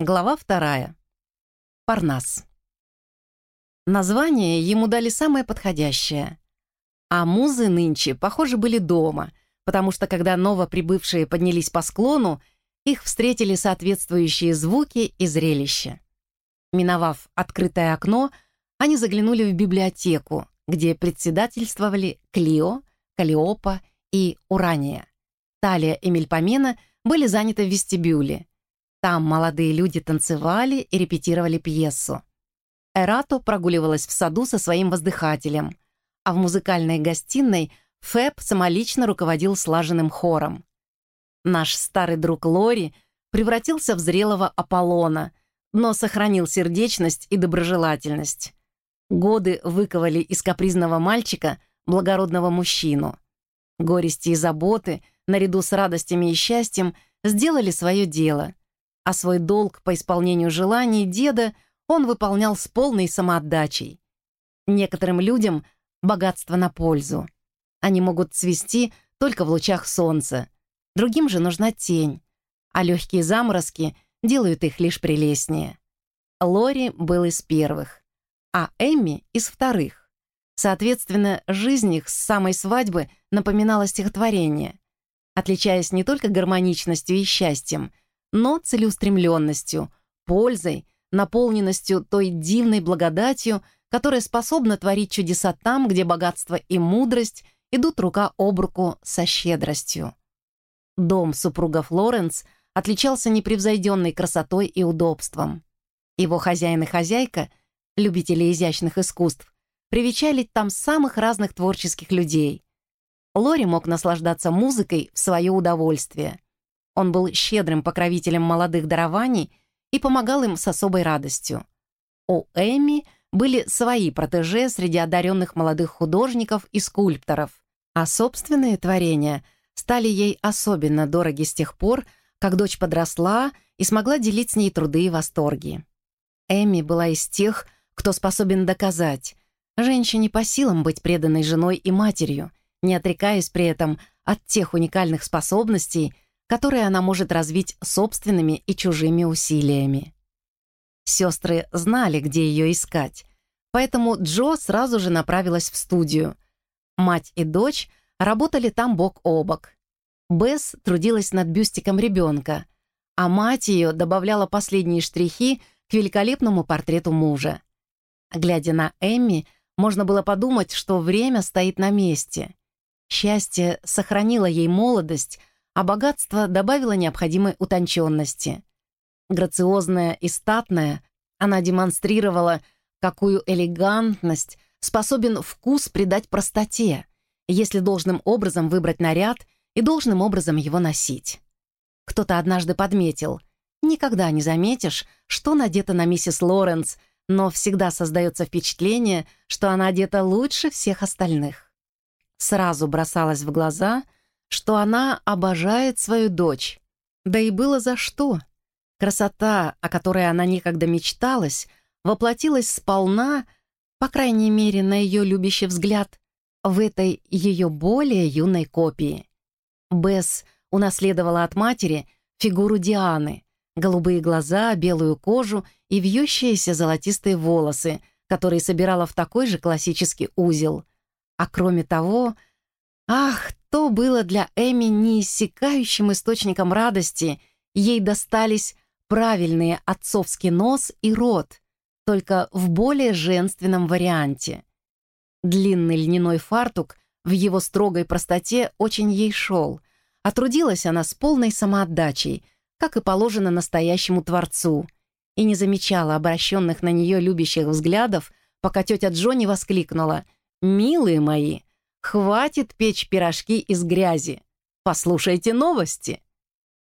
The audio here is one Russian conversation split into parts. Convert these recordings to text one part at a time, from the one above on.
Глава вторая. Парнас. Название ему дали самое подходящее. А музы нынче, похоже, были дома, потому что когда новоприбывшие поднялись по склону, их встретили соответствующие звуки и зрелища. Миновав открытое окно, они заглянули в библиотеку, где председательствовали Клио, Калиопа и Урания. Талия и Мельпомена были заняты в вестибюле, там молодые люди танцевали и репетировали пьесу. Эрато прогуливалась в саду со своим воздыхателем, а в музыкальной гостиной Фэб самолично руководил слаженным хором. Наш старый друг Лори превратился в зрелого Аполлона, но сохранил сердечность и доброжелательность. Годы выковали из капризного мальчика благородного мужчину. Горести и заботы, наряду с радостями и счастьем, сделали свое дело а свой долг по исполнению желаний деда он выполнял с полной самоотдачей. Некоторым людям богатство на пользу. Они могут цвести только в лучах солнца, другим же нужна тень, а легкие заморозки делают их лишь прелестнее. Лори был из первых, а Эмми — из вторых. Соответственно, жизнь их с самой свадьбы напоминала стихотворение, отличаясь не только гармоничностью и счастьем — но целеустремленностью, пользой, наполненностью той дивной благодатью, которая способна творить чудеса там, где богатство и мудрость идут рука об руку со щедростью. Дом супруга Флоренс отличался непревзойденной красотой и удобством. Его хозяин и хозяйка, любители изящных искусств, привечали там самых разных творческих людей. Лори мог наслаждаться музыкой в свое удовольствие – он был щедрым покровителем молодых дарований и помогал им с особой радостью. У Эми были свои протеже среди одаренных молодых художников и скульпторов, а собственные творения стали ей особенно дороги с тех пор, как дочь подросла и смогла делить с ней труды и восторги. Эми была из тех, кто способен доказать, женщине по силам быть преданной женой и матерью, не отрекаясь при этом от тех уникальных способностей, которые она может развить собственными и чужими усилиями. Сестры знали, где ее искать, поэтому Джо сразу же направилась в студию. Мать и дочь работали там бок о бок. Бесс трудилась над бюстиком ребенка, а мать ее добавляла последние штрихи к великолепному портрету мужа. Глядя на Эмми, можно было подумать, что время стоит на месте. Счастье сохранило ей молодость, а богатство добавило необходимой утонченности. Грациозная и статная, она демонстрировала, какую элегантность способен вкус придать простоте, если должным образом выбрать наряд и должным образом его носить. Кто-то однажды подметил, никогда не заметишь, что надето на миссис Лоренс, но всегда создается впечатление, что она одета лучше всех остальных. Сразу бросалось в глаза — что она обожает свою дочь. Да и было за что. Красота, о которой она никогда мечталась, воплотилась сполна, по крайней мере, на ее любящий взгляд, в этой ее более юной копии. Бесс унаследовала от матери фигуру Дианы, голубые глаза, белую кожу и вьющиеся золотистые волосы, которые собирала в такой же классический узел. А кроме того, ах, то было для Эми неиссякающим источником радости. Ей достались правильные отцовский нос и рот, только в более женственном варианте. Длинный льняной фартук в его строгой простоте очень ей шел, а трудилась она с полной самоотдачей, как и положено настоящему творцу, и не замечала обращенных на нее любящих взглядов, пока тетя Джонни воскликнула «Милые мои, Хватит печь пирожки из грязи. Послушайте новости.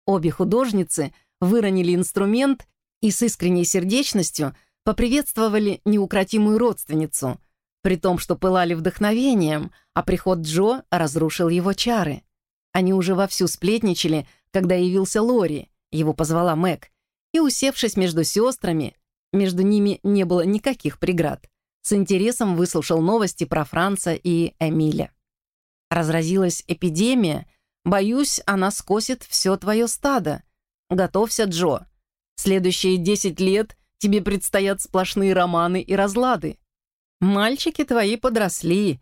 Обе художницы выронили инструмент и с искренней сердечностью поприветствовали неукротимую родственницу, при том, что пылали вдохновением, а приход Джо разрушил его чары. Они уже вовсю сплетничали, когда явился Лори, его позвала Мэг, и, усевшись между сестрами, между ними не было никаких преград, с интересом выслушал новости про Франца и Эмиля. Разразилась эпидемия. Боюсь, она скосит все твое стадо. Готовься, Джо. Следующие десять лет тебе предстоят сплошные романы и разлады. Мальчики твои подросли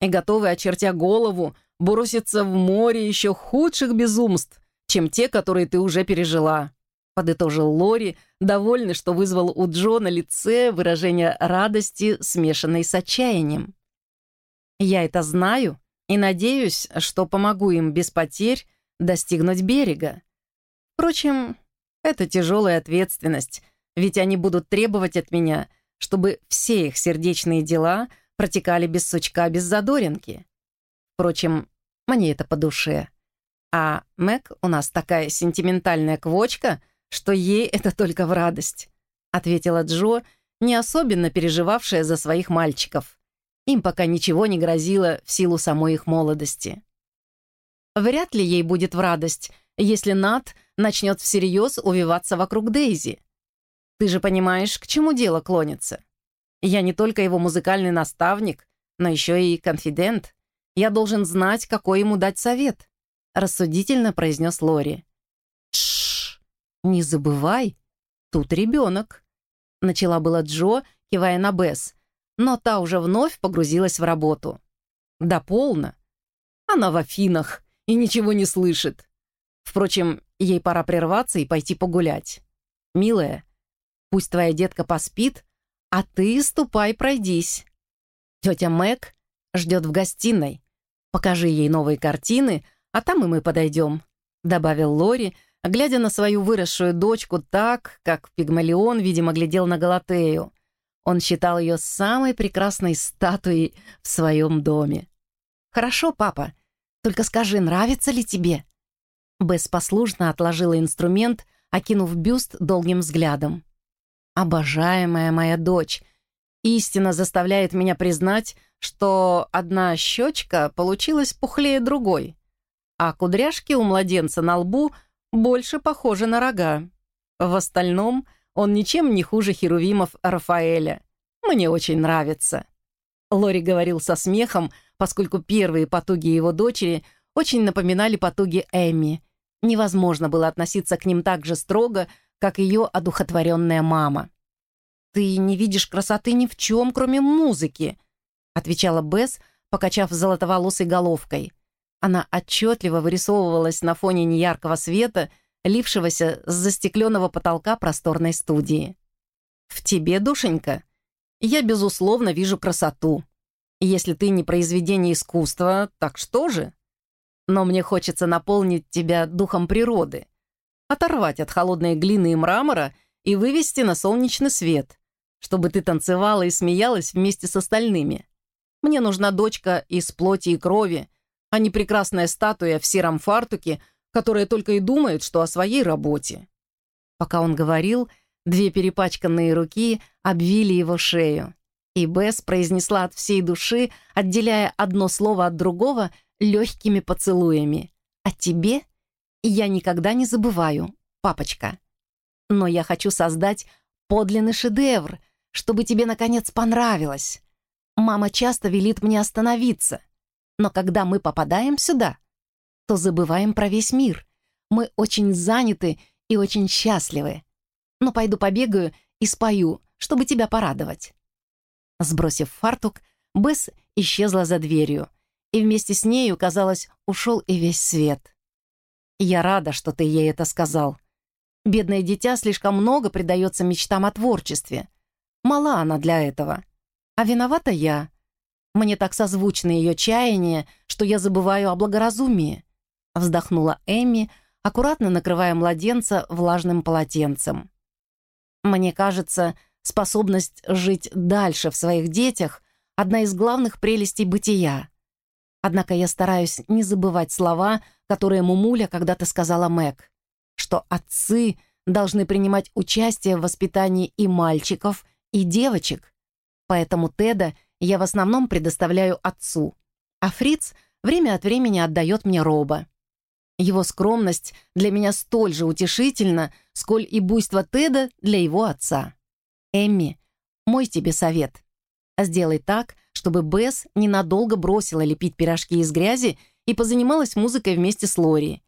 и готовы, очертя голову, броситься в море еще худших безумств, чем те, которые ты уже пережила», — подытожил Лори, довольный, что вызвал у Джо на лице выражение радости, смешанной с отчаянием. «Я это знаю и надеюсь, что помогу им без потерь достигнуть берега. Впрочем, это тяжелая ответственность, ведь они будут требовать от меня, чтобы все их сердечные дела протекали без сучка, без задоринки. Впрочем, мне это по душе. А Мэг у нас такая сентиментальная квочка, что ей это только в радость», — ответила Джо, не особенно переживавшая за своих мальчиков. Им пока ничего не грозило в силу самой их молодости. Вряд ли ей будет в радость, если Нат начнет всерьез увиваться вокруг Дейзи. Ты же понимаешь, к чему дело клонится. Я не только его музыкальный наставник, но еще и конфидент. Я должен знать, какой ему дать совет», — рассудительно произнес Лори. «Тш, не забывай, тут ребенок», — начала была Джо, кивая на Бесс, но та уже вновь погрузилась в работу. «Да полно. Она в Афинах и ничего не слышит. Впрочем, ей пора прерваться и пойти погулять. Милая, пусть твоя детка поспит, а ты ступай пройдись. Тетя Мэг ждет в гостиной. Покажи ей новые картины, а там и мы подойдем», — добавил Лори, глядя на свою выросшую дочку так, как Пигмалион, видимо, глядел на Галатею. Он считал ее самой прекрасной статуей в своем доме. «Хорошо, папа, только скажи, нравится ли тебе?» Бесс послушно отложила инструмент, окинув бюст долгим взглядом. «Обожаемая моя дочь, истина заставляет меня признать, что одна щечка получилась пухлее другой, а кудряшки у младенца на лбу больше похожи на рога. В остальном он ничем не хуже херувимов Рафаэля. Мне очень нравится». Лори говорил со смехом, поскольку первые потуги его дочери очень напоминали потуги Эми. Невозможно было относиться к ним так же строго, как ее одухотворенная мама. «Ты не видишь красоты ни в чем, кроме музыки», отвечала Бесс, покачав золотоволосой головкой. Она отчетливо вырисовывалась на фоне неяркого света, лившегося с застекленного потолка просторной студии. «В тебе, душенька, я, безусловно, вижу красоту. Если ты не произведение искусства, так что же? Но мне хочется наполнить тебя духом природы, оторвать от холодной глины и мрамора и вывести на солнечный свет, чтобы ты танцевала и смеялась вместе с остальными. Мне нужна дочка из плоти и крови, а не прекрасная статуя в сером фартуке, которая только и думает, что о своей работе». Пока он говорил, две перепачканные руки обвили его шею, и Бесс произнесла от всей души, отделяя одно слово от другого легкими поцелуями. «О тебе я никогда не забываю, папочка. Но я хочу создать подлинный шедевр, чтобы тебе, наконец, понравилось. Мама часто велит мне остановиться. Но когда мы попадаем сюда, то забываем про весь мир. Мы очень заняты и очень счастливы. Но пойду побегаю и спою, чтобы тебя порадовать». Сбросив фартук, Бесс исчезла за дверью, и вместе с нею, казалось, ушел и весь свет. «Я рада, что ты ей это сказал. Бедное дитя слишком много предается мечтам о творчестве. Мала она для этого. А виновата я. Мне так созвучны ее чаяния, что я забываю о благоразумии», — вздохнула Эми, аккуратно накрывая младенца влажным полотенцем. «Мне кажется, способность жить дальше в своих детях — одна из главных прелестей бытия. Однако я стараюсь не забывать слова, которые Мумуля когда-то сказала Мэг, что отцы должны принимать участие в воспитании и мальчиков, и девочек, Поэтому Теда я в основном предоставляю отцу, а Фриц время от времени отдает мне Роба. Его скромность для меня столь же утешительна, сколь и буйство Теда для его отца. Эмми, мой тебе совет. Сделай так, чтобы Бесс ненадолго бросила лепить пирожки из грязи и позанималась музыкой вместе с Лори.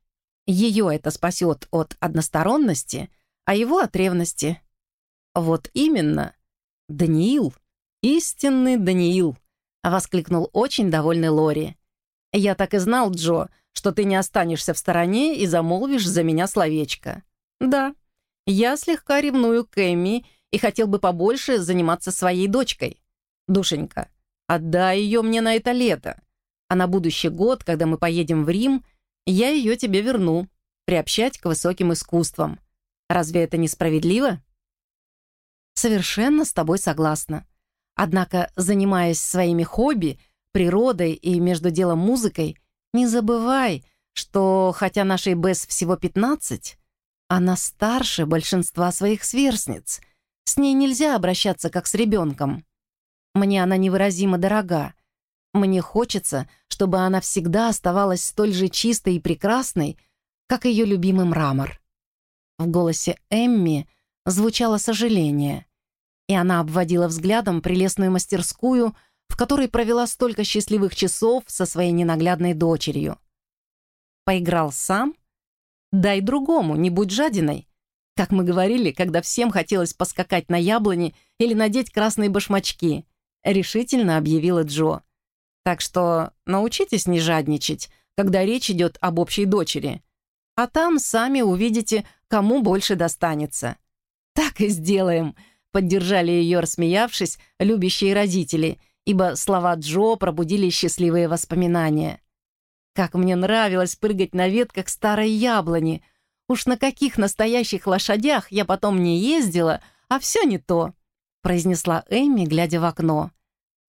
Ее это спасет от односторонности, а его от ревности. Вот именно. Даниил, истинный Даниил, воскликнул очень довольный Лори. Я так и знал, Джо, что ты не останешься в стороне и замолвишь за меня словечко. Да, я слегка ревную к и хотел бы побольше заниматься своей дочкой. Душенька, отдай ее мне на это лето, а на будущий год, когда мы поедем в Рим, я ее тебе верну, приобщать к высоким искусствам. Разве это несправедливо? Совершенно с тобой согласна. Однако, занимаясь своими хобби, природой и между делом музыкой, не забывай, что, хотя нашей Бесс всего 15, она старше большинства своих сверстниц. С ней нельзя обращаться как с ребенком. Мне она невыразимо дорога. Мне хочется, чтобы она всегда оставалась столь же чистой и прекрасной, как ее любимый мрамор. В голосе Эмми звучало сожаление, и она обводила взглядом прелестную мастерскую, в которой провела столько счастливых часов со своей ненаглядной дочерью. Поиграл сам? Дай другому, не будь жадиной. Как мы говорили, когда всем хотелось поскакать на яблони или надеть красные башмачки, решительно объявила Джо. Так что научитесь не жадничать, когда речь идет об общей дочери. А там сами увидите, кому больше достанется. Так и сделаем, поддержали ее, рассмеявшись, любящие родители — ибо слова Джо пробудили счастливые воспоминания. Как мне нравилось прыгать на ветках старой яблони. Уж на каких настоящих лошадях я потом не ездила, а все не то, произнесла Эми, глядя в окно.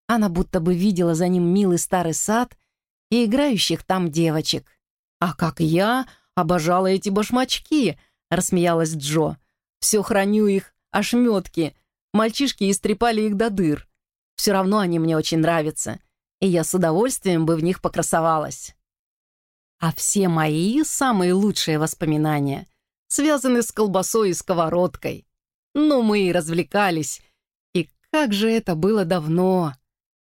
Она будто бы видела за ним милый старый сад и играющих там девочек. «А как я обожала эти башмачки!» — рассмеялась Джо. «Все храню их, ошметки. Мальчишки истрепали их до дыр. Все равно они мне очень нравятся, и я с удовольствием бы в них покрасовалась. А все мои самые лучшие воспоминания связаны с колбасой и сковородкой. Ну, мы и развлекались. И как же это было давно,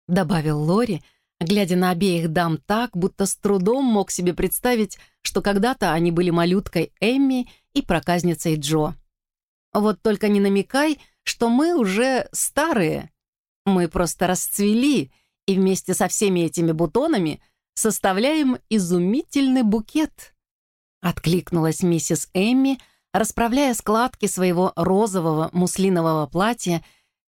добавил Лори, глядя на обеих дам так, будто с трудом мог себе представить, что когда-то они были малюткой Эмми и проказницей Джо. Вот только не намекай, что мы уже старые. Мы просто расцвели и вместе со всеми этими бутонами составляем изумительный букет. Откликнулась миссис Эмми, расправляя складки своего розового муслинового платья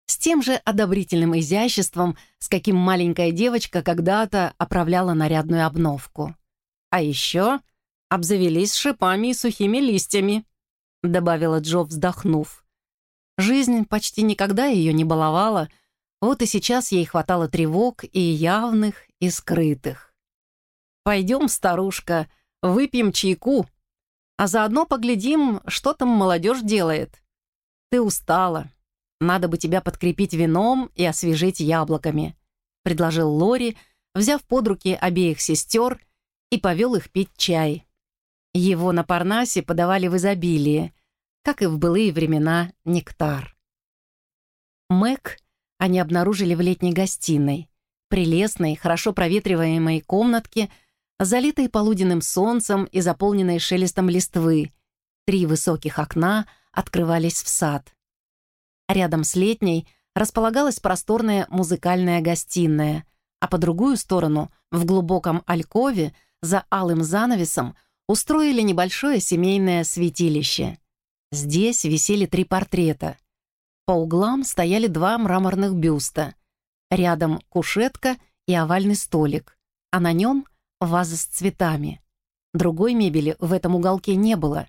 с тем же одобрительным изяществом, с каким маленькая девочка когда-то оправляла нарядную обновку. А еще обзавелись шипами и сухими листьями, добавила Джо, вздохнув. Жизнь почти никогда ее не баловала, вот и сейчас ей хватало тревог и явных, и скрытых. «Пойдем, старушка, выпьем чайку, а заодно поглядим, что там молодежь делает. Ты устала. Надо бы тебя подкрепить вином и освежить яблоками», предложил Лори, взяв под руки обеих сестер и повел их пить чай. Его на Парнасе подавали в изобилии, как и в былые времена нектар. Мэг они обнаружили в летней гостиной, прелестной, хорошо проветриваемой комнатке, залитой полуденным солнцем и заполненной шелестом листвы. Три высоких окна открывались в сад. Рядом с летней располагалась просторная музыкальная гостиная, а по другую сторону, в глубоком алькове, за алым занавесом, устроили небольшое семейное святилище. Здесь висели три портрета — по углам стояли два мраморных бюста. Рядом кушетка и овальный столик, а на нем ваза с цветами. Другой мебели в этом уголке не было.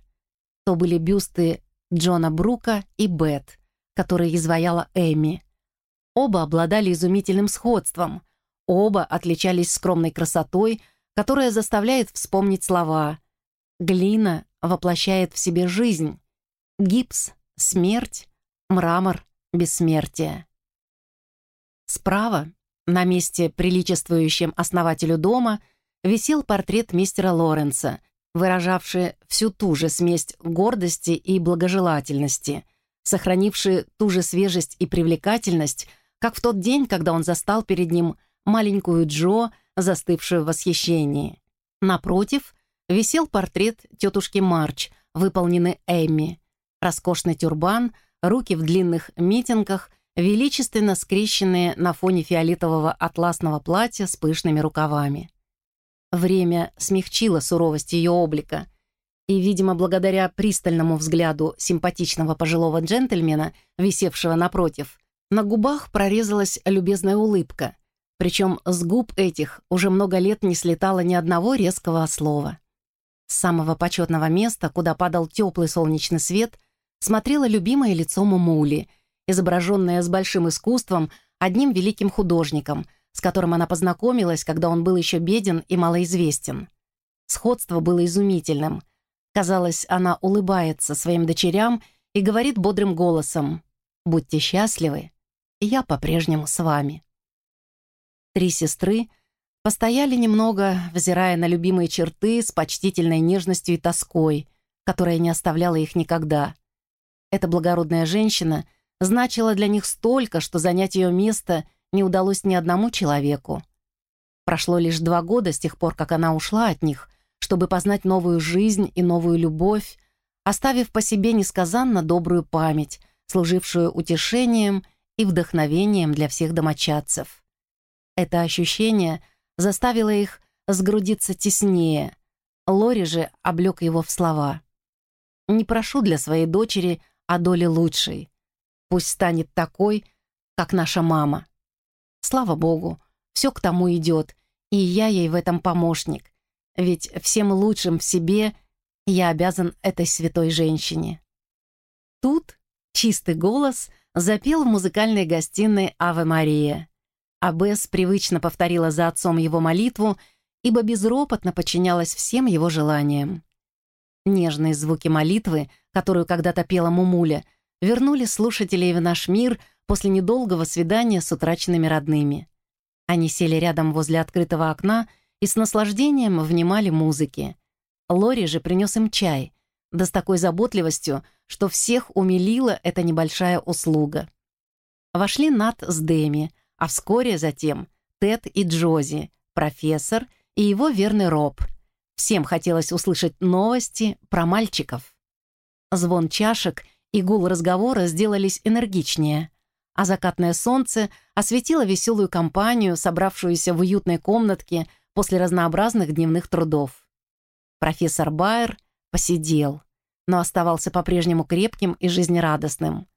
То были бюсты Джона Брука и Бет, которые изваяла Эми. Оба обладали изумительным сходством. Оба отличались скромной красотой, которая заставляет вспомнить слова. Глина воплощает в себе жизнь. Гипс — смерть, мрамор бессмертия. Справа, на месте, приличествующем основателю дома, висел портрет мистера Лоренса, выражавший всю ту же смесь гордости и благожелательности, сохранивший ту же свежесть и привлекательность, как в тот день, когда он застал перед ним маленькую Джо, застывшую в восхищении. Напротив висел портрет тетушки Марч, выполненный Эмми, Роскошный тюрбан, руки в длинных митингах, величественно скрещенные на фоне фиолетового атласного платья с пышными рукавами. Время смягчило суровость ее облика, и, видимо, благодаря пристальному взгляду симпатичного пожилого джентльмена, висевшего напротив, на губах прорезалась любезная улыбка, причем с губ этих уже много лет не слетало ни одного резкого слова. С самого почетного места, куда падал теплый солнечный свет, смотрело любимое лицо Мумули, изображенное с большим искусством одним великим художником, с которым она познакомилась, когда он был еще беден и малоизвестен. Сходство было изумительным. Казалось, она улыбается своим дочерям и говорит бодрым голосом «Будьте счастливы, я по-прежнему с вами». Три сестры постояли немного, взирая на любимые черты с почтительной нежностью и тоской, которая не оставляла их никогда. Эта благородная женщина значила для них столько, что занять ее место не удалось ни одному человеку. Прошло лишь два года с тех пор, как она ушла от них, чтобы познать новую жизнь и новую любовь, оставив по себе несказанно добрую память, служившую утешением и вдохновением для всех домочадцев. Это ощущение заставило их сгрудиться теснее. Лори же облег его в слова. «Не прошу для своей дочери о доле лучшей. Пусть станет такой, как наша мама. Слава богу, все к тому идет, и я ей в этом помощник, ведь всем лучшим в себе я обязан этой святой женщине». Тут чистый голос запел в музыкальной гостиной «Аве Мария». А Бесс привычно повторила за отцом его молитву, ибо безропотно подчинялась всем его желаниям. Нежные звуки молитвы, которую когда-то пела Мумуля, вернули слушателей в наш мир после недолгого свидания с утраченными родными. Они сели рядом возле открытого окна и с наслаждением внимали музыке. Лори же принес им чай, да с такой заботливостью, что всех умилила эта небольшая услуга. Вошли Нат с Дэми, а вскоре затем Тед и Джози, профессор и его верный Роб. Всем хотелось услышать новости про мальчиков. Звон чашек и гул разговора сделались энергичнее, а закатное солнце осветило веселую компанию, собравшуюся в уютной комнатке после разнообразных дневных трудов. Профессор Байер посидел, но оставался по-прежнему крепким и жизнерадостным.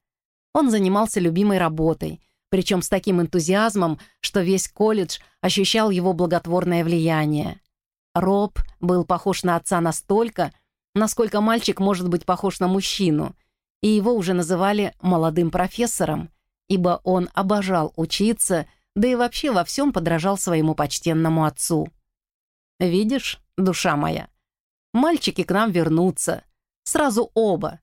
Он занимался любимой работой — причем с таким энтузиазмом, что весь колледж ощущал его благотворное влияние. Роб был похож на отца настолько, насколько мальчик может быть похож на мужчину, и его уже называли «молодым профессором», ибо он обожал учиться, да и вообще во всем подражал своему почтенному отцу. «Видишь, душа моя, мальчики к нам вернутся, сразу оба.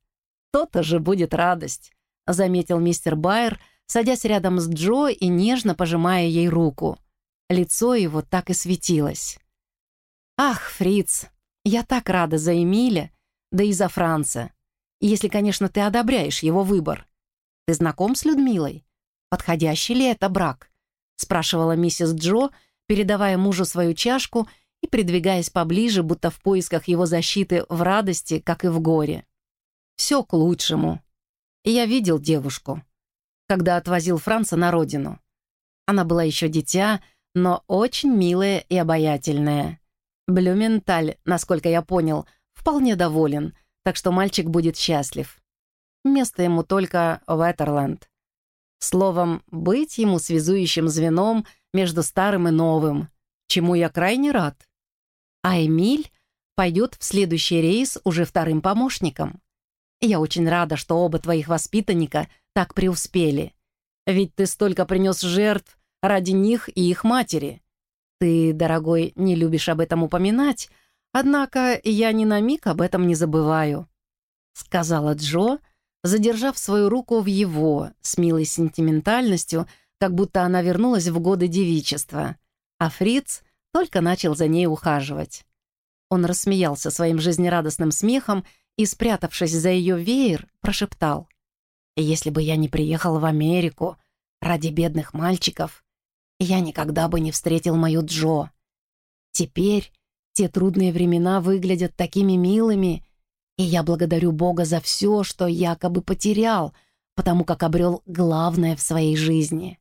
То-то же будет радость», — заметил мистер Байер, — садясь рядом с Джо и нежно пожимая ей руку. Лицо его так и светилось. «Ах, Фриц, я так рада за Эмиля, да и за Франца. Если, конечно, ты одобряешь его выбор. Ты знаком с Людмилой? Подходящий ли это брак?» спрашивала миссис Джо, передавая мужу свою чашку и придвигаясь поближе, будто в поисках его защиты в радости, как и в горе. «Все к лучшему. я видел девушку когда отвозил Франца на родину. Она была еще дитя, но очень милая и обаятельная. Блюменталь, насколько я понял, вполне доволен, так что мальчик будет счастлив. Место ему только Уэтерленд. Словом, быть ему связующим звеном между старым и новым, чему я крайне рад. А Эмиль пойдет в следующий рейс уже вторым помощником. Я очень рада, что оба твоих воспитанника так преуспели. Ведь ты столько принес жертв ради них и их матери. Ты, дорогой, не любишь об этом упоминать, однако я ни на миг об этом не забываю», — сказала Джо, задержав свою руку в его с милой сентиментальностью, как будто она вернулась в годы девичества, а Фриц только начал за ней ухаживать. Он рассмеялся своим жизнерадостным смехом и, спрятавшись за ее веер, прошептал. Если бы я не приехал в Америку ради бедных мальчиков, я никогда бы не встретил мою Джо. Теперь те трудные времена выглядят такими милыми, И я благодарю Бога за все, что якобы потерял, потому как обрел главное в своей жизни.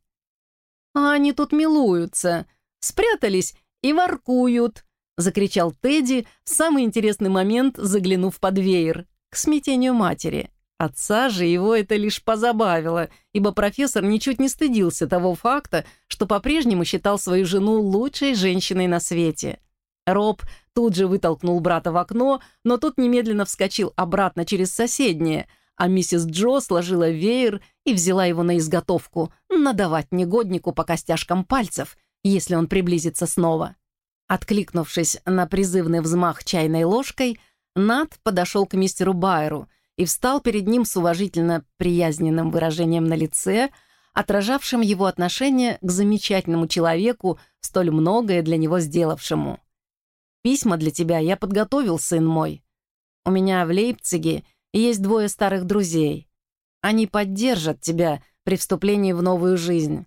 А они тут милуются, спрятались и воркуют, закричал Тедди в самый интересный момент, заглянув под веер, к смятению матери. Отца же его это лишь позабавило, ибо профессор ничуть не стыдился того факта, что по-прежнему считал свою жену лучшей женщиной на свете. Роб тут же вытолкнул брата в окно, но тот немедленно вскочил обратно через соседнее, а миссис Джо сложила веер и взяла его на изготовку, надавать негоднику по костяшкам пальцев, если он приблизится снова. Откликнувшись на призывный взмах чайной ложкой, Нат подошел к мистеру Байеру и встал перед ним с уважительно приязненным выражением на лице, отражавшим его отношение к замечательному человеку, столь многое для него сделавшему. «Письма для тебя я подготовил, сын мой. У меня в Лейпциге есть двое старых друзей. Они поддержат тебя при вступлении в новую жизнь.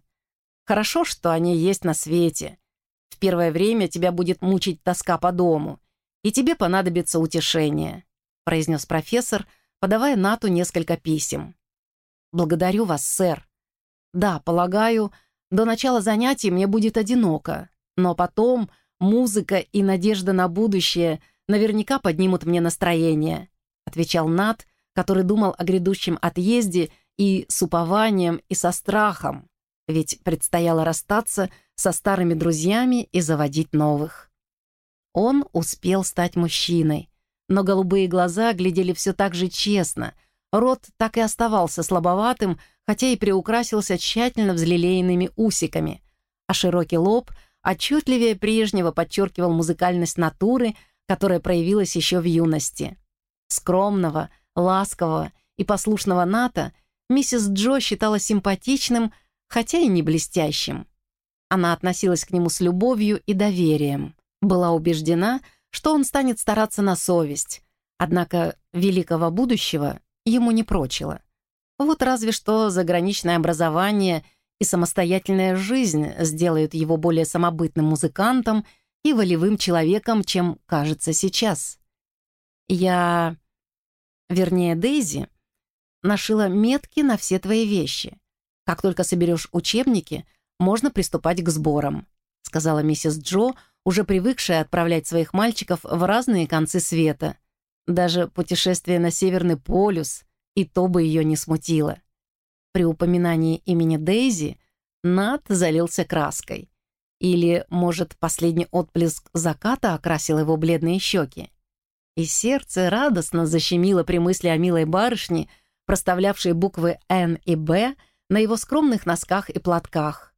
Хорошо, что они есть на свете. В первое время тебя будет мучить тоска по дому, и тебе понадобится утешение», — произнес профессор, подавая Нату несколько писем. «Благодарю вас, сэр. Да, полагаю, до начала занятий мне будет одиноко, но потом музыка и надежда на будущее наверняка поднимут мне настроение», — отвечал Нат, который думал о грядущем отъезде и с упованием, и со страхом, ведь предстояло расстаться со старыми друзьями и заводить новых. Он успел стать мужчиной, но голубые глаза глядели все так же честно, рот так и оставался слабоватым, хотя и приукрасился тщательно взлелеенными усиками, а широкий лоб отчетливее прежнего подчеркивал музыкальность натуры, которая проявилась еще в юности. Скромного, ласкового и послушного Ната миссис Джо считала симпатичным, хотя и не блестящим. Она относилась к нему с любовью и доверием. Была убеждена, что он станет стараться на совесть, однако великого будущего ему не прочило. Вот разве что заграничное образование и самостоятельная жизнь сделают его более самобытным музыкантом и волевым человеком, чем кажется сейчас. Я, вернее, Дейзи, нашила метки на все твои вещи. Как только соберешь учебники — можно приступать к сборам», — сказала миссис Джо, уже привыкшая отправлять своих мальчиков в разные концы света. Даже путешествие на Северный полюс и то бы ее не смутило. При упоминании имени Дейзи Нат залился краской. Или, может, последний отблеск заката окрасил его бледные щеки. И сердце радостно защемило при мысли о милой барышне, проставлявшей буквы «Н» и «Б» на его скромных носках и платках.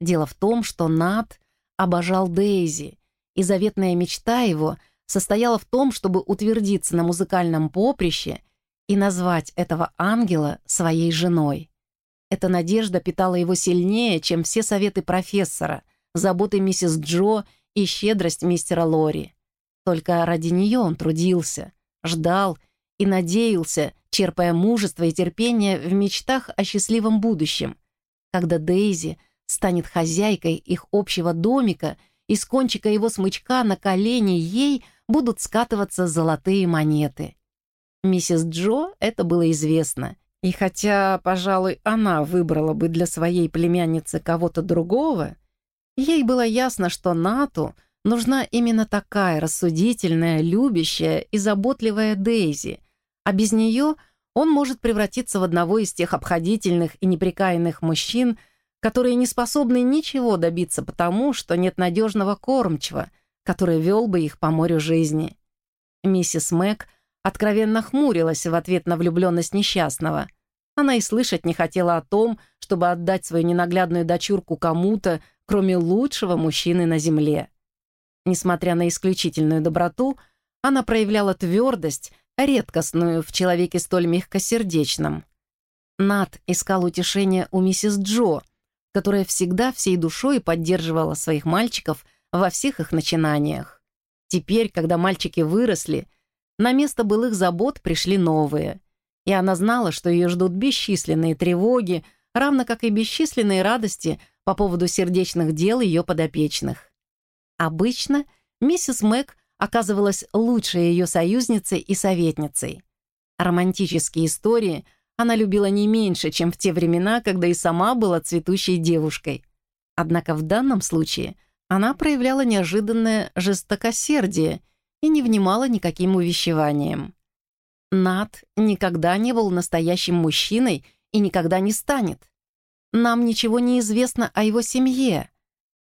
Дело в том, что Нат обожал Дейзи, и заветная мечта его состояла в том, чтобы утвердиться на музыкальном поприще и назвать этого ангела своей женой. Эта надежда питала его сильнее, чем все советы профессора, заботы миссис Джо и щедрость мистера Лори. Только ради нее он трудился, ждал и надеялся, черпая мужество и терпение в мечтах о счастливом будущем, когда Дейзи станет хозяйкой их общего домика, и с кончика его смычка на колени ей будут скатываться золотые монеты. Миссис Джо это было известно, и хотя, пожалуй, она выбрала бы для своей племянницы кого-то другого, ей было ясно, что Нату нужна именно такая рассудительная, любящая и заботливая Дейзи, а без нее он может превратиться в одного из тех обходительных и неприкаянных мужчин, которые не способны ничего добиться потому, что нет надежного кормчего, который вел бы их по морю жизни. Миссис Мэг откровенно хмурилась в ответ на влюбленность несчастного. Она и слышать не хотела о том, чтобы отдать свою ненаглядную дочурку кому-то, кроме лучшего мужчины на земле. Несмотря на исключительную доброту, она проявляла твердость, редкостную в человеке столь мягкосердечном. Над искал утешения у миссис Джо, которая всегда всей душой поддерживала своих мальчиков во всех их начинаниях. Теперь, когда мальчики выросли, на место былых забот пришли новые, и она знала, что ее ждут бесчисленные тревоги, равно как и бесчисленные радости по поводу сердечных дел ее подопечных. Обычно миссис Мэг оказывалась лучшей ее союзницей и советницей. Романтические истории она любила не меньше, чем в те времена, когда и сама была цветущей девушкой. Однако в данном случае она проявляла неожиданное жестокосердие и не внимала никаким увещеваниям. Над никогда не был настоящим мужчиной и никогда не станет. Нам ничего не известно о его семье.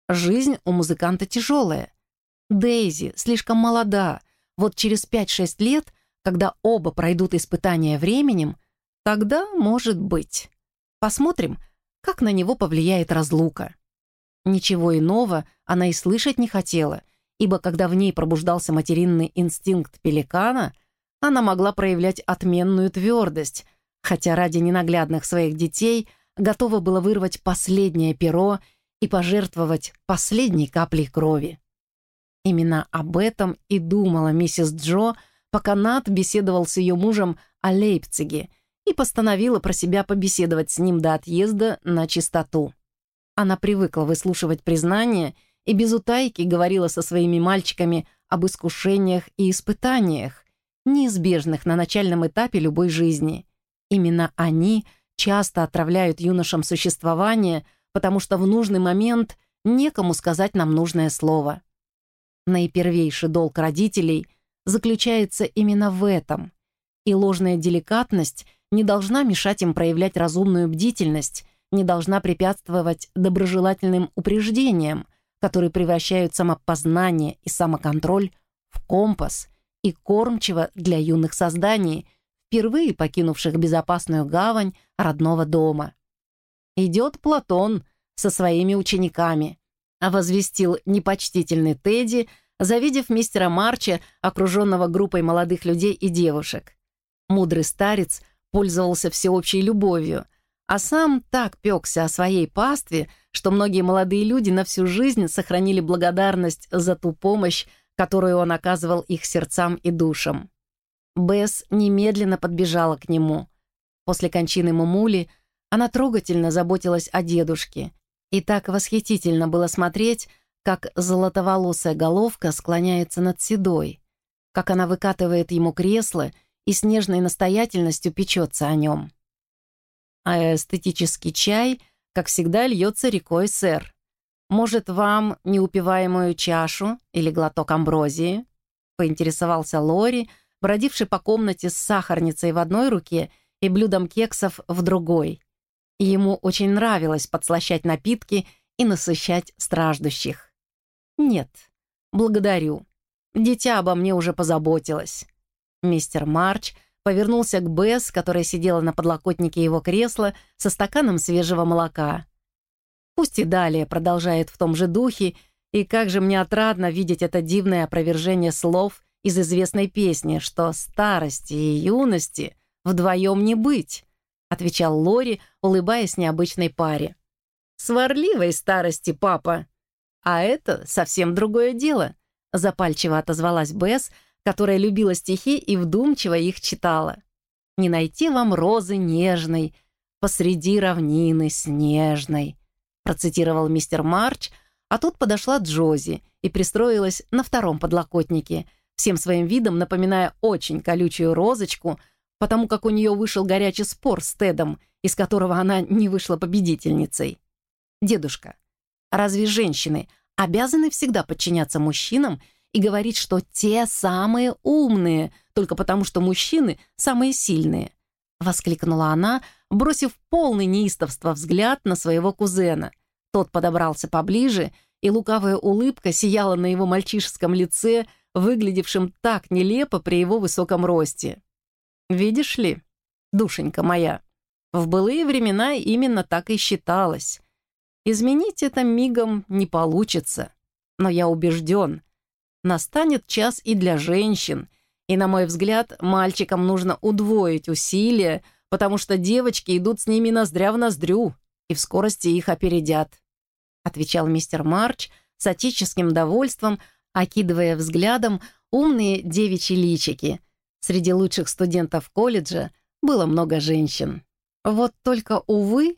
Жизнь у музыканта тяжелая. Дейзи слишком молода. Вот через 5-6 лет, когда оба пройдут испытания временем, тогда может быть. Посмотрим, как на него повлияет разлука. Ничего иного она и слышать не хотела, ибо когда в ней пробуждался материнный инстинкт пеликана, она могла проявлять отменную твердость, хотя ради ненаглядных своих детей готова была вырвать последнее перо и пожертвовать последней каплей крови. Именно об этом и думала миссис Джо, пока Нат беседовал с ее мужем о Лейпциге и постановила про себя побеседовать с ним до отъезда на чистоту. Она привыкла выслушивать признания и без утайки говорила со своими мальчиками об искушениях и испытаниях, неизбежных на начальном этапе любой жизни. Именно они часто отравляют юношам существование, потому что в нужный момент некому сказать нам нужное слово. Наипервейший долг родителей заключается именно в этом, и ложная деликатность не должна мешать им проявлять разумную бдительность, не должна препятствовать доброжелательным упреждениям, которые превращают самопознание и самоконтроль в компас и кормчиво для юных созданий, впервые покинувших безопасную гавань родного дома. «Идет Платон со своими учениками», возвестил непочтительный Тедди, завидев мистера Марча, окруженного группой молодых людей и девушек. Мудрый старец пользовался всеобщей любовью, а сам так пекся о своей пастве, что многие молодые люди на всю жизнь сохранили благодарность за ту помощь, которую он оказывал их сердцам и душам. Бесс немедленно подбежала к нему. После кончины Мумули она трогательно заботилась о дедушке, и так восхитительно было смотреть, как золотоволосая головка склоняется над седой, как она выкатывает ему кресло и с нежной настоятельностью печется о нем. А эстетический чай, как всегда, льется рекой, сэр. «Может, вам неупиваемую чашу или глоток амброзии?» — поинтересовался Лори, бродивший по комнате с сахарницей в одной руке и блюдом кексов в другой. Ему очень нравилось подслащать напитки и насыщать страждущих. «Нет, благодарю. Дитя обо мне уже позаботилось». Мистер Марч повернулся к Бесс, которая сидела на подлокотнике его кресла со стаканом свежего молока. Пусть и далее продолжает в том же духе, и как же мне отрадно видеть это дивное опровержение слов из известной песни, что старости и юности вдвоем не быть, отвечал Лори, улыбаясь необычной паре. «Сварливой старости, папа!» «А это совсем другое дело», — запальчиво отозвалась Бесс, которая любила стихи и вдумчиво их читала. «Не найти вам розы нежной посреди равнины снежной», процитировал мистер Марч, а тут подошла Джози и пристроилась на втором подлокотнике, всем своим видом напоминая очень колючую розочку, потому как у нее вышел горячий спор с Тедом, из которого она не вышла победительницей. «Дедушка, разве женщины обязаны всегда подчиняться мужчинам и говорить, что те самые умные, только потому что мужчины самые сильные?» Воскликнула она, бросив полный неистовства взгляд на своего кузена. Тот подобрался поближе, и лукавая улыбка сияла на его мальчишеском лице, выглядевшем так нелепо при его высоком росте. «Видишь ли, душенька моя, в былые времена именно так и считалось. Изменить это мигом не получится, но я убежден, настанет час и для женщин, и, на мой взгляд, мальчикам нужно удвоить усилия, потому что девочки идут с ними ноздря в ноздрю, и в скорости их опередят», — отвечал мистер Марч с отеческим довольством, окидывая взглядом умные девичьи личики. Среди лучших студентов колледжа было много женщин. Вот только, увы,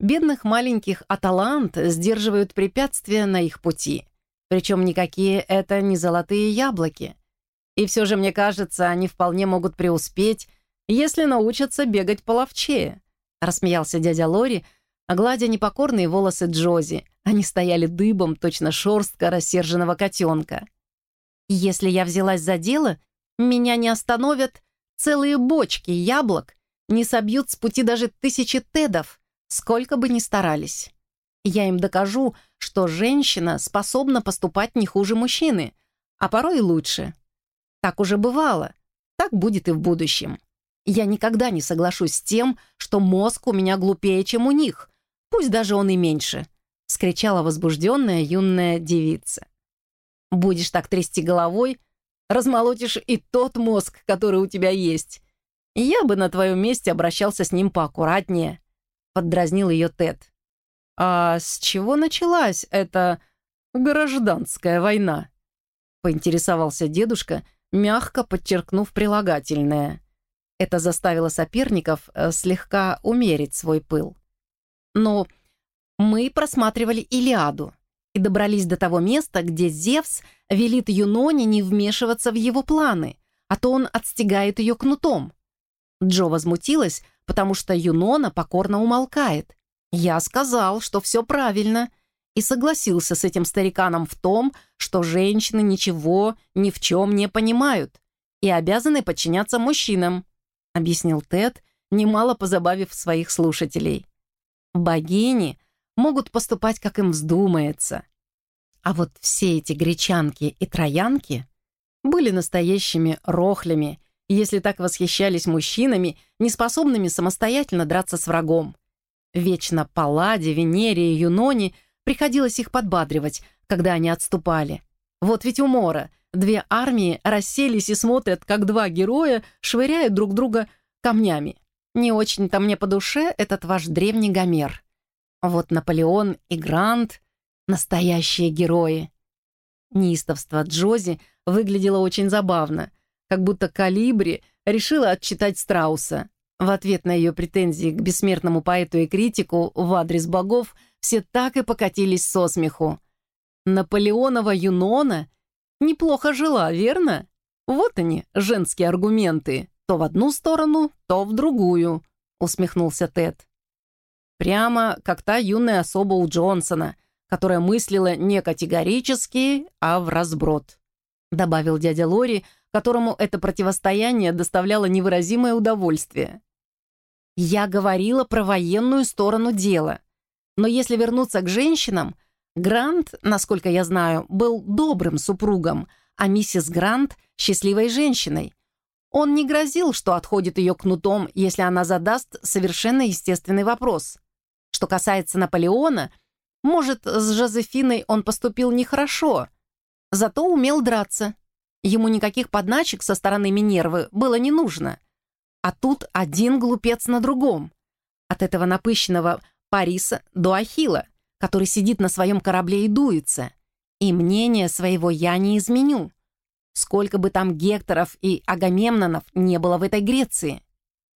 бедных маленьких аталант сдерживают препятствия на их пути. Причем никакие это не золотые яблоки. И все же, мне кажется, они вполне могут преуспеть, если научатся бегать половчее», — рассмеялся дядя Лори, гладя непокорные волосы Джози. Они стояли дыбом, точно шорстка рассерженного котенка. «Если я взялась за дело, меня не остановят целые бочки яблок, не собьют с пути даже тысячи тедов, сколько бы ни старались. Я им докажу, что женщина способна поступать не хуже мужчины, а порой и лучше. Так уже бывало, так будет и в будущем. Я никогда не соглашусь с тем, что мозг у меня глупее, чем у них, пусть даже он и меньше», — скричала возбужденная юная девица. «Будешь так трясти головой, размолотишь и тот мозг, который у тебя есть. Я бы на твоем месте обращался с ним поаккуратнее», — поддразнил ее Тед. «А с чего началась эта гражданская война?» — поинтересовался дедушка, мягко подчеркнув прилагательное. Это заставило соперников э, слегка умерить свой пыл. Но мы просматривали Илиаду и добрались до того места, где Зевс велит Юноне не вмешиваться в его планы, а то он отстегает ее кнутом. Джо возмутилась, потому что Юнона покорно умолкает. Я сказал, что все правильно, и согласился с этим стариканом в том, что женщины ничего ни в чем не понимают и обязаны подчиняться мужчинам, объяснил Тед, немало позабавив своих слушателей. Богини могут поступать, как им вздумается. А вот все эти гречанки и троянки были настоящими рохлями, если так восхищались мужчинами, неспособными самостоятельно драться с врагом. Вечно Палладе, Венере и Юноне приходилось их подбадривать, когда они отступали. Вот ведь умора. Две армии расселись и смотрят, как два героя швыряют друг друга камнями. Не очень-то мне по душе этот ваш древний Гомер. Вот Наполеон и Грант — настоящие герои. Неистовство Джози выглядело очень забавно, как будто Калибри решила отчитать Страуса. В ответ на ее претензии к бессмертному поэту и критику в адрес богов все так и покатились со смеху. Наполеонова Юнона неплохо жила, верно? Вот они, женские аргументы. То в одну сторону, то в другую, усмехнулся Тед. Прямо как та юная особа у Джонсона, которая мыслила не категорически, а в разброд, добавил дядя Лори, которому это противостояние доставляло невыразимое удовольствие. Я говорила про военную сторону дела. Но если вернуться к женщинам, Грант, насколько я знаю, был добрым супругом, а миссис Грант — счастливой женщиной. Он не грозил, что отходит ее кнутом, если она задаст совершенно естественный вопрос. Что касается Наполеона, может, с Жозефиной он поступил нехорошо, зато умел драться. Ему никаких подначек со стороны Минервы было не нужно — а тут один глупец на другом. От этого напыщенного Париса до Ахила, который сидит на своем корабле и дуется. И мнение своего я не изменю. Сколько бы там Гекторов и Агамемнонов не было в этой Греции,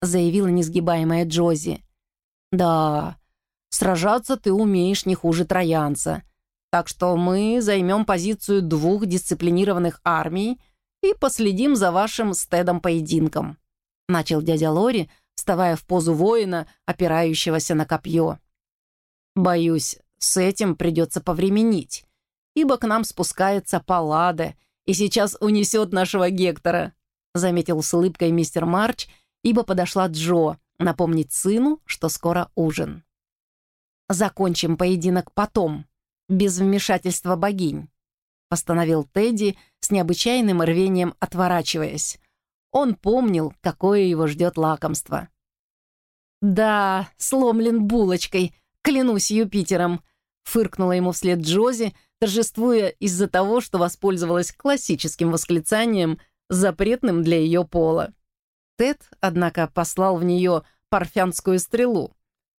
заявила несгибаемая Джози. Да, сражаться ты умеешь не хуже троянца. Так что мы займем позицию двух дисциплинированных армий и последим за вашим стедом поединком. — начал дядя Лори, вставая в позу воина, опирающегося на копье. «Боюсь, с этим придется повременить, ибо к нам спускается Паллада и сейчас унесет нашего Гектора», заметил с улыбкой мистер Марч, ибо подошла Джо напомнить сыну, что скоро ужин. «Закончим поединок потом, без вмешательства богинь», постановил Тедди с необычайным рвением отворачиваясь. Он помнил, какое его ждет лакомство. «Да, сломлен булочкой, клянусь Юпитером», фыркнула ему вслед Джози, торжествуя из-за того, что воспользовалась классическим восклицанием, запретным для ее пола. Тед, однако, послал в нее парфянскую стрелу.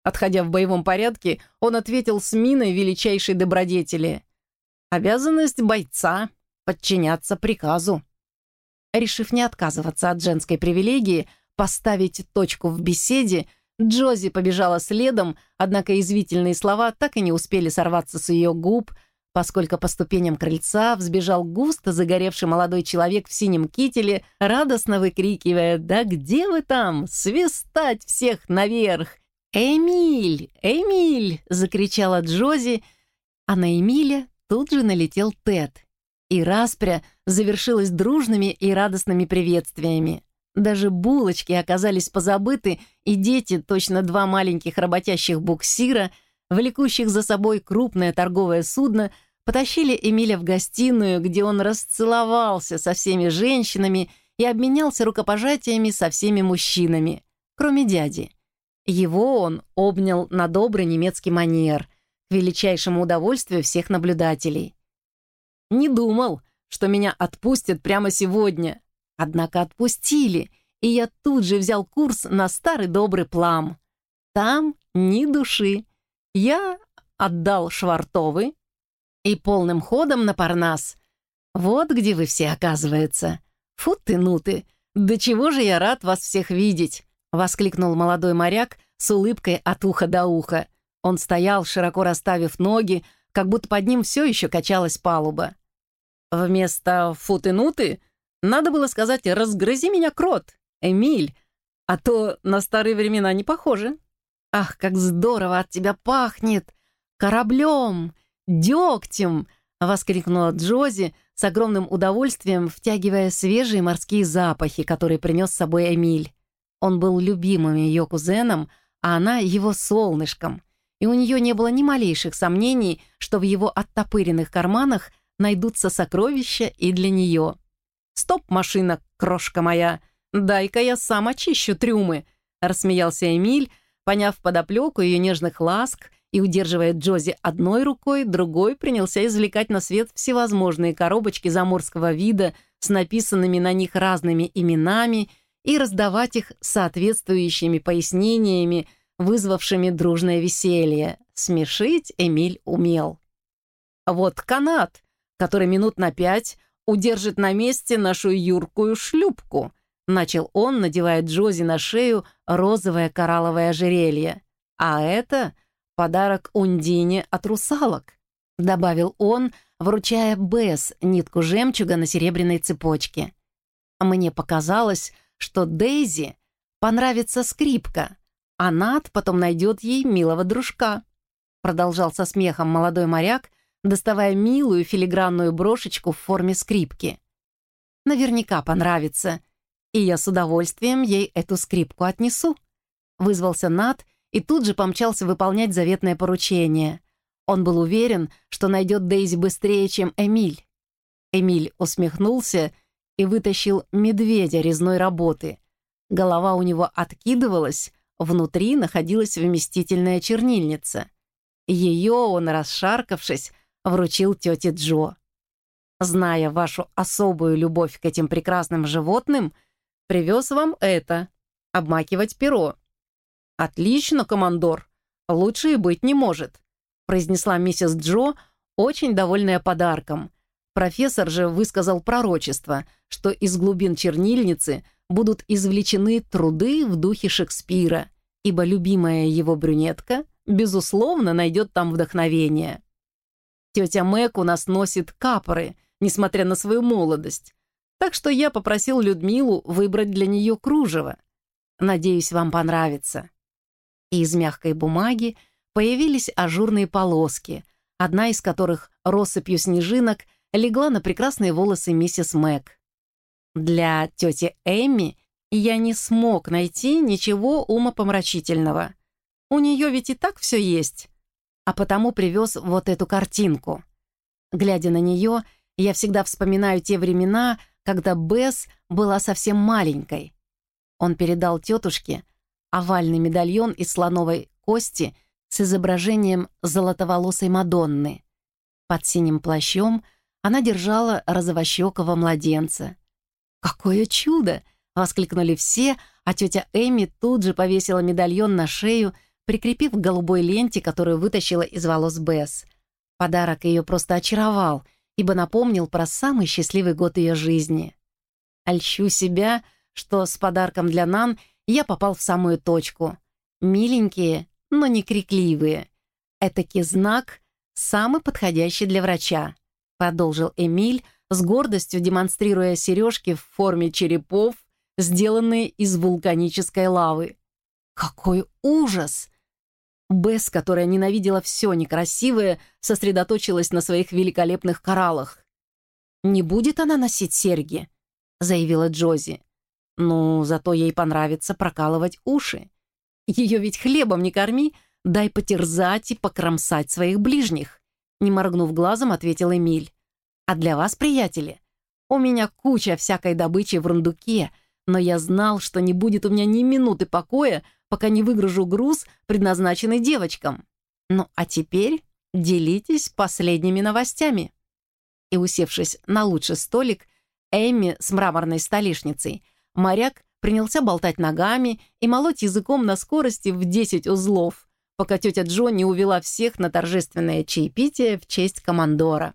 Отходя в боевом порядке, он ответил с миной величайшей добродетели. «Обязанность бойца — подчиняться приказу». Решив не отказываться от женской привилегии, поставить точку в беседе, Джози побежала следом, однако извительные слова так и не успели сорваться с ее губ, поскольку по ступеням крыльца взбежал густо загоревший молодой человек в синем кителе, радостно выкрикивая «Да где вы там? Свистать всех наверх!» «Эмиль! Эмиль!» — закричала Джози, а на Эмиля тут же налетел Тед. И распря завершилась дружными и радостными приветствиями. Даже булочки оказались позабыты, и дети, точно два маленьких работящих буксира, влекущих за собой крупное торговое судно, потащили Эмиля в гостиную, где он расцеловался со всеми женщинами и обменялся рукопожатиями со всеми мужчинами, кроме дяди. Его он обнял на добрый немецкий манер, к величайшему удовольствию всех наблюдателей. «Не думал, что меня отпустят прямо сегодня», Однако отпустили, и я тут же взял курс на старый добрый плам. Там ни души. Я отдал Швартовы и полным ходом на Парнас. Вот где вы все, оказывается. Фу ты, ну ты, да чего же я рад вас всех видеть!» — воскликнул молодой моряк с улыбкой от уха до уха. Он стоял, широко расставив ноги, как будто под ним все еще качалась палуба. «Вместо футы-нуты надо было сказать «разгрызи меня, крот, Эмиль», а то на старые времена не похоже. Ах, как здорово от тебя пахнет! Кораблем, дегтем!» — воскликнула Джози с огромным удовольствием, втягивая свежие морские запахи, которые принес с собой Эмиль. Он был любимым ее кузеном, а она его солнышком, и у нее не было ни малейших сомнений, что в его оттопыренных карманах найдутся сокровища и для нее. «Стоп, машина, крошка моя! Дай-ка я сам очищу трюмы!» Рассмеялся Эмиль, поняв подоплеку ее нежных ласк и, удерживая Джози одной рукой, другой принялся извлекать на свет всевозможные коробочки заморского вида с написанными на них разными именами и раздавать их соответствующими пояснениями, вызвавшими дружное веселье. Смешить Эмиль умел. «Вот канат, который минут на пять удержит на месте нашу юркую шлюпку», начал он, надевая Джози на шею розовое коралловое ожерелье. «А это подарок Ундине от русалок», добавил он, вручая Бесс нитку жемчуга на серебряной цепочке. Мне показалось, что Дейзи понравится скрипка, а Над потом найдет ей милого дружка. Продолжал со смехом молодой моряк, доставая милую филигранную брошечку в форме скрипки. Наверняка понравится, и я с удовольствием ей эту скрипку отнесу. Вызвался Нат и тут же помчался выполнять заветное поручение. Он был уверен, что найдет Дейзи быстрее, чем Эмиль. Эмиль усмехнулся и вытащил медведя резной работы. Голова у него откидывалась, внутри находилась вместительная чернильница. Ее он, расшаркавшись, вручил тете Джо. Зная вашу особую любовь к этим прекрасным животным, привез вам это — обмакивать перо. «Отлично, командор, лучше и быть не может», произнесла миссис Джо, очень довольная подарком. Профессор же высказал пророчество, что из глубин чернильницы будут извлечены труды в духе Шекспира, ибо любимая его брюнетка, безусловно, найдет там вдохновение. Тетя Мэг у нас носит капоры, несмотря на свою молодость. Так что я попросил Людмилу выбрать для нее кружево. Надеюсь, вам понравится». И из мягкой бумаги появились ажурные полоски, одна из которых россыпью снежинок легла на прекрасные волосы миссис Мэг. Для тети Эмми я не смог найти ничего умопомрачительного. У нее ведь и так все есть а потому привез вот эту картинку. Глядя на нее, я всегда вспоминаю те времена, когда Бесс была совсем маленькой. Он передал тетушке овальный медальон из слоновой кости с изображением золотоволосой Мадонны. Под синим плащом она держала розовощекого младенца. «Какое чудо!» — воскликнули все, а тетя Эми тут же повесила медальон на шею прикрепив к голубой ленте, которую вытащила из волос Бесс. Подарок ее просто очаровал, ибо напомнил про самый счастливый год ее жизни. Ольщу себя, что с подарком для Нан я попал в самую точку. Миленькие, но не крикливые. Этакий знак самый подходящий для врача», продолжил Эмиль, с гордостью демонстрируя сережки в форме черепов, сделанные из вулканической лавы. «Какой ужас!» Бесс, которая ненавидела все некрасивое, сосредоточилась на своих великолепных кораллах. «Не будет она носить серьги», — заявила Джози. «Ну, зато ей понравится прокалывать уши. Ее ведь хлебом не корми, дай потерзать и покромсать своих ближних», не моргнув глазом, ответил Эмиль. «А для вас, приятели, у меня куча всякой добычи в рундуке, но я знал, что не будет у меня ни минуты покоя, пока не выгружу груз, предназначенный девочкам. Ну а теперь делитесь последними новостями». И, усевшись на лучший столик, Эми с мраморной столешницей, моряк принялся болтать ногами и молоть языком на скорости в 10 узлов, пока тетя Джо не увела всех на торжественное чаепитие в честь командора.